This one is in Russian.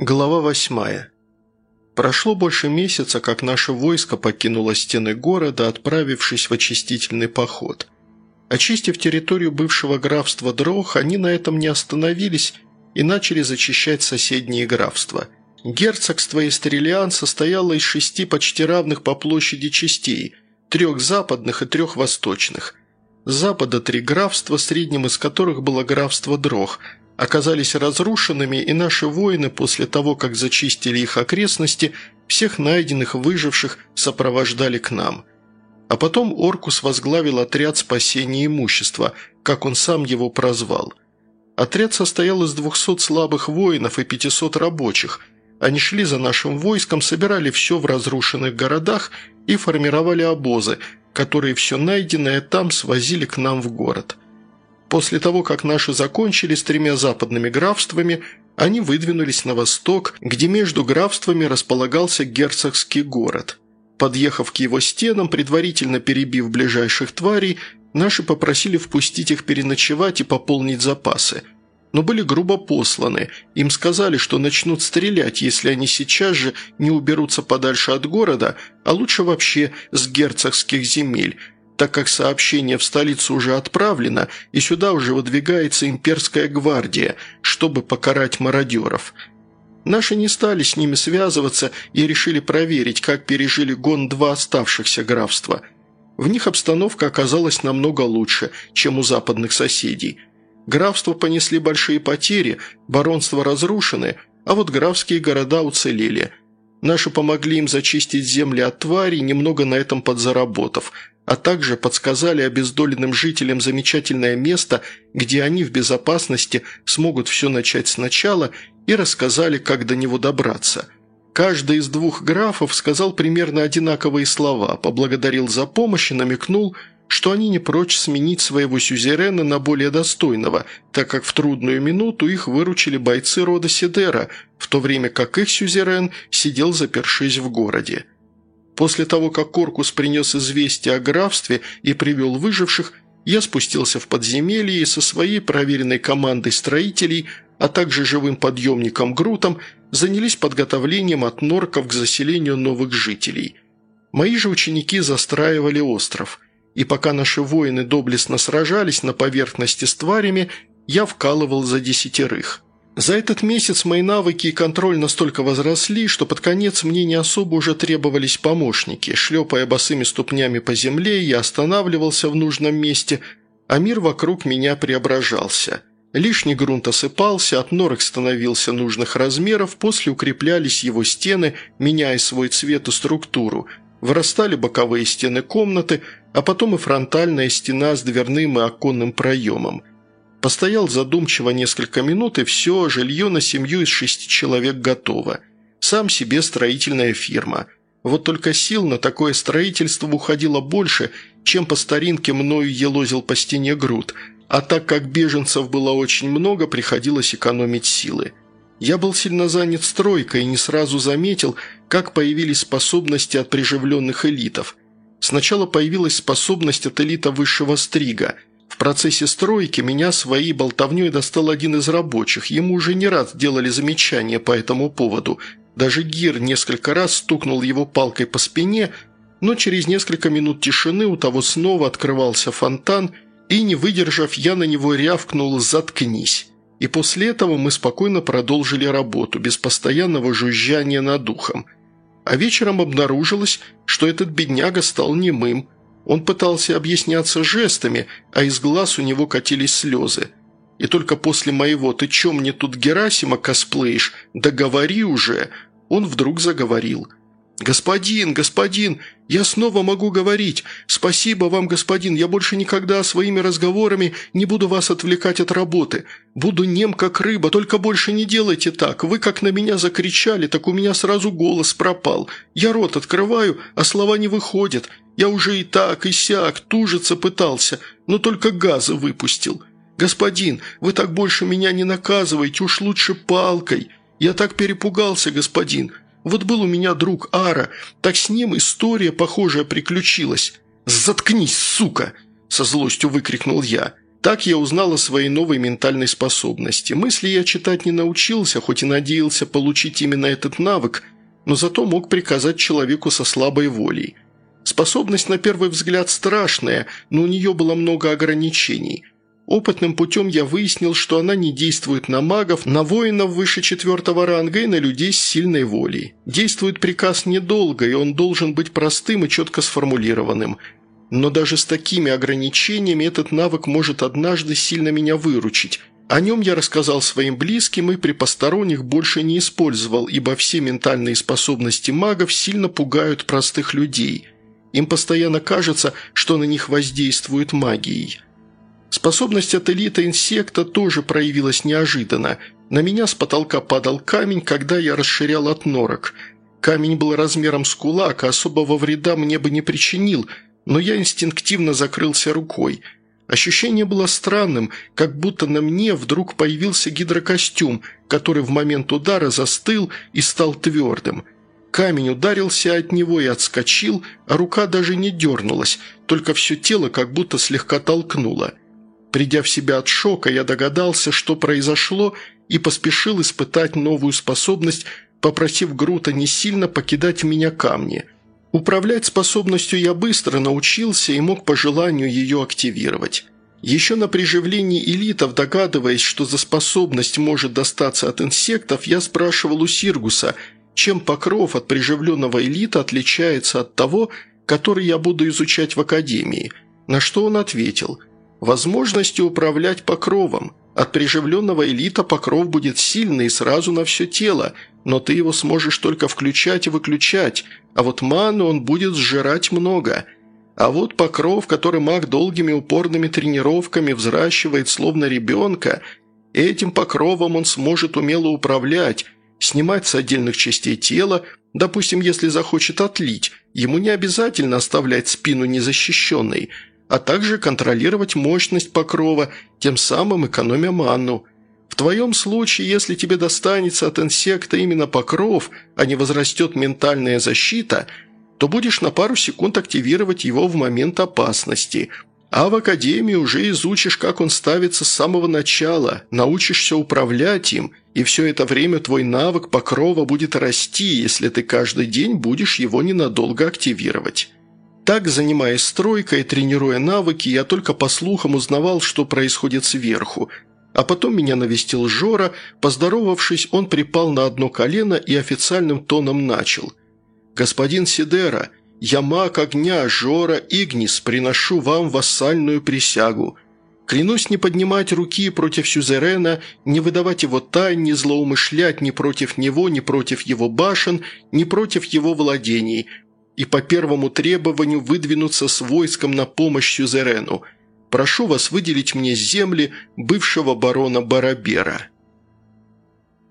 Глава восьмая. Прошло больше месяца, как наше войско покинуло стены города, отправившись в очистительный поход. Очистив территорию бывшего графства Дрох, они на этом не остановились и начали зачищать соседние графства. Герцогство Истрелиан состояло из шести почти равных по площади частей, трех западных и трех восточных. С запада три графства, средним из которых было графство Дрох – оказались разрушенными, и наши воины после того, как зачистили их окрестности, всех найденных выживших сопровождали к нам. А потом Оркус возглавил отряд спасения имущества, как он сам его прозвал. Отряд состоял из двухсот слабых воинов и пятисот рабочих. Они шли за нашим войском, собирали все в разрушенных городах и формировали обозы, которые все найденное там свозили к нам в город – После того, как наши закончили с тремя западными графствами, они выдвинулись на восток, где между графствами располагался герцогский город. Подъехав к его стенам, предварительно перебив ближайших тварей, наши попросили впустить их переночевать и пополнить запасы. Но были грубо посланы. Им сказали, что начнут стрелять, если они сейчас же не уберутся подальше от города, а лучше вообще с герцогских земель – так как сообщение в столицу уже отправлено, и сюда уже выдвигается имперская гвардия, чтобы покарать мародеров. Наши не стали с ними связываться и решили проверить, как пережили гон два оставшихся графства. В них обстановка оказалась намного лучше, чем у западных соседей. Графства понесли большие потери, баронства разрушены, а вот графские города уцелели. Наши помогли им зачистить земли от тварей, немного на этом подзаработав – а также подсказали обездоленным жителям замечательное место, где они в безопасности смогут все начать сначала и рассказали, как до него добраться. Каждый из двух графов сказал примерно одинаковые слова, поблагодарил за помощь и намекнул, что они не прочь сменить своего сюзерена на более достойного, так как в трудную минуту их выручили бойцы рода Сидера, в то время как их сюзерен сидел запершись в городе. После того, как Коркус принес известие о графстве и привел выживших, я спустился в подземелье и со своей проверенной командой строителей, а также живым подъемником Грутом, занялись подготовлением от норков к заселению новых жителей. Мои же ученики застраивали остров, и пока наши воины доблестно сражались на поверхности с тварями, я вкалывал за десятерых – за этот месяц мои навыки и контроль настолько возросли, что под конец мне не особо уже требовались помощники. Шлепая босыми ступнями по земле, я останавливался в нужном месте, а мир вокруг меня преображался. Лишний грунт осыпался, от норок становился нужных размеров, после укреплялись его стены, меняя свой цвет и структуру. Вырастали боковые стены комнаты, а потом и фронтальная стена с дверным и оконным проемом – Постоял задумчиво несколько минут, и все, жилье на семью из шести человек готово. Сам себе строительная фирма. Вот только сил на такое строительство уходило больше, чем по старинке мною елозил по стене груд, а так как беженцев было очень много, приходилось экономить силы. Я был сильно занят стройкой и не сразу заметил, как появились способности от приживленных элитов. Сначала появилась способность от элита высшего стрига – процессе стройки меня своей болтовней достал один из рабочих. Ему уже не раз делали замечания по этому поводу. Даже Гир несколько раз стукнул его палкой по спине, но через несколько минут тишины у того снова открывался фонтан, и, не выдержав, я на него рявкнул «заткнись». И после этого мы спокойно продолжили работу, без постоянного жужжания над духом. А вечером обнаружилось, что этот бедняга стал немым – он пытался объясняться жестами, а из глаз у него катились слезы. И только после моего «ты чё мне тут Герасима косплеишь? Да говори уже!» он вдруг заговорил. «Господин, господин, я снова могу говорить. Спасибо вам, господин, я больше никогда своими разговорами не буду вас отвлекать от работы. Буду нем, как рыба, только больше не делайте так. Вы как на меня закричали, так у меня сразу голос пропал. Я рот открываю, а слова не выходят. Я уже и так, и сяк, тужиться пытался, но только газы выпустил. Господин, вы так больше меня не наказывайте, уж лучше палкой. Я так перепугался, господин. Вот был у меня друг Ара, так с ним история похожая приключилась. «Заткнись, сука!» – со злостью выкрикнул я. Так я узнал о своей новой ментальной способности. Мысли я читать не научился, хоть и надеялся получить именно этот навык, но зато мог приказать человеку со слабой волей. Способность на первый взгляд страшная, но у нее было много ограничений. Опытным путем я выяснил, что она не действует на магов, на воинов выше четвертого ранга и на людей с сильной волей. Действует приказ недолго, и он должен быть простым и четко сформулированным – но даже с такими ограничениями этот навык может однажды сильно меня выручить. О нем я рассказал своим близким и при посторонних больше не использовал, ибо все ментальные способности магов сильно пугают простых людей. Им постоянно кажется, что на них воздействует магией. Способность от элита инсекта тоже проявилась неожиданно. На меня с потолка падал камень, когда я расширял от норок. Камень был размером с кулак, а особого вреда мне бы не причинил – но я инстинктивно закрылся рукой. Ощущение было странным, как будто на мне вдруг появился гидрокостюм, который в момент удара застыл и стал твердым. Камень ударился от него и отскочил, а рука даже не дернулась, только все тело как будто слегка толкнуло. Придя в себя от шока, я догадался, что произошло, и поспешил испытать новую способность, попросив Грута не сильно покидать меня камни – Управлять способностью я быстро научился и мог по желанию ее активировать. Еще на приживлении элитов, догадываясь, что за способность может достаться от инсектов, я спрашивал у Сиргуса, чем покров от приживленного элита отличается от того, который я буду изучать в Академии, на что он ответил – возможностью управлять покровом. От приживленного элита покров будет сильный и сразу на все тело, но ты его сможешь только включать и выключать, а вот ману он будет сжирать много. А вот покров, который маг долгими упорными тренировками взращивает словно ребенка, этим покровом он сможет умело управлять, снимать с отдельных частей тела, допустим, если захочет отлить, ему не обязательно оставлять спину незащищенной – а также контролировать мощность покрова, тем самым экономя ману. В твоем случае, если тебе достанется от инсекта именно покров, а не возрастет ментальная защита, то будешь на пару секунд активировать его в момент опасности. А в академии уже изучишь, как он ставится с самого начала, научишься управлять им, и все это время твой навык покрова будет расти, если ты каждый день будешь его ненадолго активировать. Так, занимаясь стройкой, тренируя навыки, я только по слухам узнавал, что происходит сверху. А потом меня навестил Жора, поздоровавшись, он припал на одно колено и официальным тоном начал. «Господин Сидера, я маг огня Жора Игнис, приношу вам вассальную присягу. Клянусь не поднимать руки против Сюзерена, не выдавать его тайн, не злоумышлять ни против него, ни против его башен, ни против его владений, и по первому требованию выдвинуться с войском на помощь Сюзерену. Прошу вас выделить мне земли бывшего барона Барабера».